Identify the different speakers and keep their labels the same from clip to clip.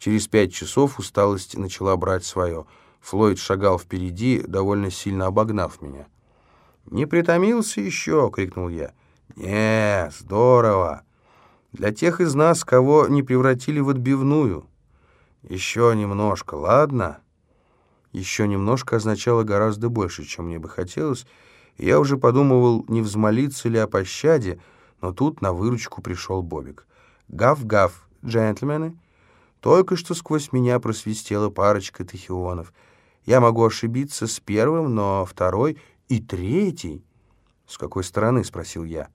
Speaker 1: Через пять часов усталость начала брать свое. Флойд шагал впереди, довольно сильно обогнав меня. «Не притомился еще?» — крикнул я. «Не, здорово. Для тех из нас, кого не превратили в отбивную. Еще немножко, ладно?» Еще немножко означало гораздо больше, чем мне бы хотелось, я уже подумывал, не взмолиться ли о пощаде, но тут на выручку пришел Бобик. «Гав-гав, джентльмены!» Только что сквозь меня просвистела парочка тахионов. Я могу ошибиться с первым, но второй и третий... «С какой стороны?» — спросил я.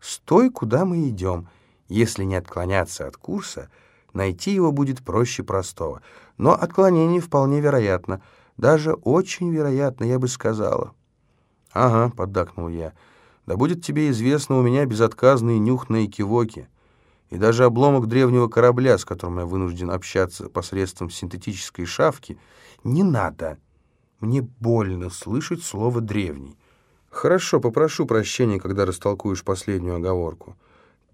Speaker 1: «С той, куда мы идем. Если не отклоняться от курса, найти его будет проще простого. Но отклонение вполне вероятно. Даже очень вероятно, я бы сказала». «Ага», — поддакнул я. «Да будет тебе известно, у меня безотказные нюхные кивоки» и даже обломок древнего корабля, с которым я вынужден общаться посредством синтетической шавки, не надо. Мне больно слышать слово «древний». Хорошо, попрошу прощения, когда растолкуешь последнюю оговорку.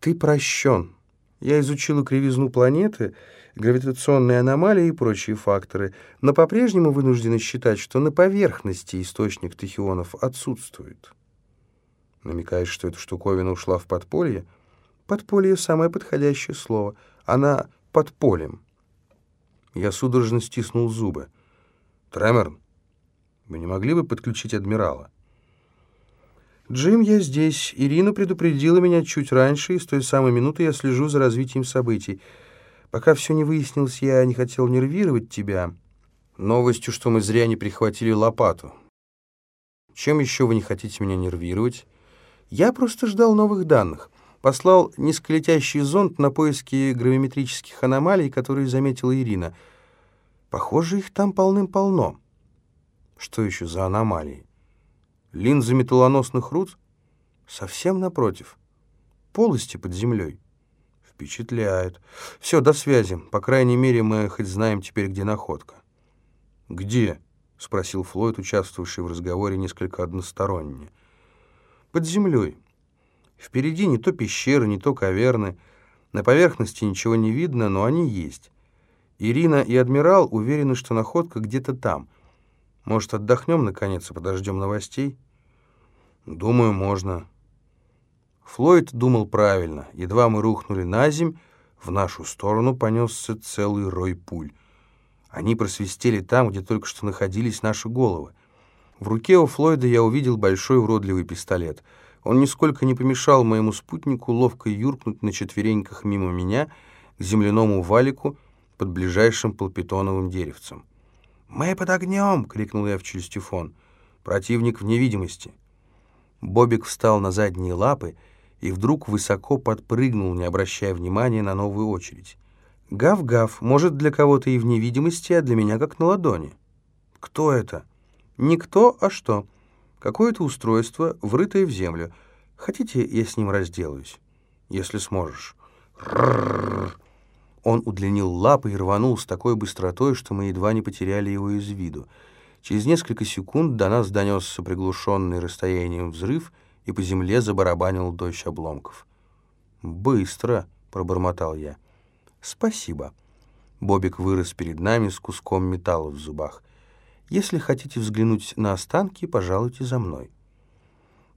Speaker 1: Ты прощен. Я изучила кривизну планеты, гравитационные аномалии и прочие факторы, но по-прежнему вынуждена считать, что на поверхности источник тахионов отсутствует. Намекаешь, что эта штуковина ушла в подполье? — Подполье — самое подходящее слово. Она под полем. Я судорожно стиснул зубы. «Тремор, вы не могли бы подключить адмирала?» «Джим, я здесь. Ирина предупредила меня чуть раньше, и с той самой минуты я слежу за развитием событий. Пока все не выяснилось, я не хотел нервировать тебя. Новостью, что мы зря не прихватили лопату. Чем еще вы не хотите меня нервировать? Я просто ждал новых данных послал низколетящий зонд на поиски гравиметрических аномалий, которые заметила Ирина. Похоже, их там полным-полно. Что еще за аномалии? Линзы металлоносных руд? Совсем напротив. Полости под землей. Впечатляет. Все, до связи. По крайней мере, мы хоть знаем теперь, где находка. «Где?» — спросил Флойд, участвовавший в разговоре несколько односторонне. «Под землей. Впереди не то пещеры, не то каверны. На поверхности ничего не видно, но они есть. Ирина и адмирал уверены, что находка где-то там. Может, отдохнем, наконец, и подождем новостей? Думаю, можно. Флойд думал правильно. Едва мы рухнули на земь, в нашу сторону понесся целый рой пуль. Они просвистели там, где только что находились наши головы. В руке у Флойда я увидел большой уродливый пистолет — он нисколько не помешал моему спутнику ловко юркнуть на четвереньках мимо меня к земляному валику под ближайшим полпитоновым деревцем. «Мы под огнем!» — крикнул я в челюстифон. «Противник в невидимости!» Бобик встал на задние лапы и вдруг высоко подпрыгнул, не обращая внимания на новую очередь. «Гав-гав, может, для кого-то и в невидимости, а для меня как на ладони». «Кто это?» «Никто, а что?» Какое-то устройство, врытое в землю. Хотите, я с ним разделаюсь? Если сможешь. Он удлинил лапы и рванул с такой быстротой, что мы едва не потеряли его из виду. Через несколько секунд до нас донесся приглушенный расстоянием взрыв, и по земле забарабанил дождь обломков. «Быстро!» — пробормотал я. «Спасибо». Бобик вырос перед нами с куском металла в зубах. Если хотите взглянуть на останки, пожалуйте за мной».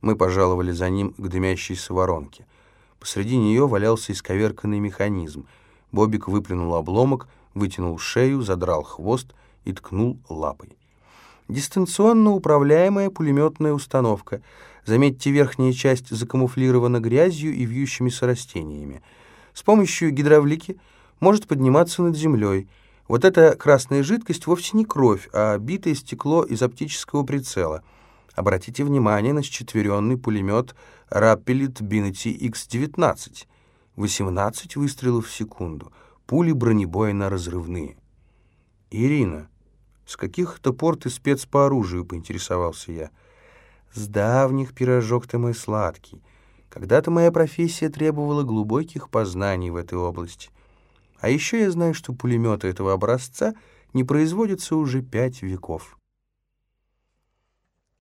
Speaker 1: Мы пожаловали за ним к дымящейся воронке. Посреди нее валялся исковерканный механизм. Бобик выплюнул обломок, вытянул шею, задрал хвост и ткнул лапой. Дистанционно управляемая пулеметная установка. Заметьте, верхняя часть закамуфлирована грязью и вьющимися растениями. С помощью гидравлики может подниматься над землей – вот эта красная жидкость вовсе не кровь, а битое стекло из оптического прицела. Обратите внимание на счетверенный пулемет Rappelit Binity X-19. 18 выстрелов в секунду. Пули бронебойно-разрывные. «Ирина, с каких то пор ты спец по оружию?» — поинтересовался я. «С давних пирожок ты мой сладкий. Когда-то моя профессия требовала глубоких познаний в этой области. А еще я знаю, что пулеметы этого образца не производятся уже пять веков.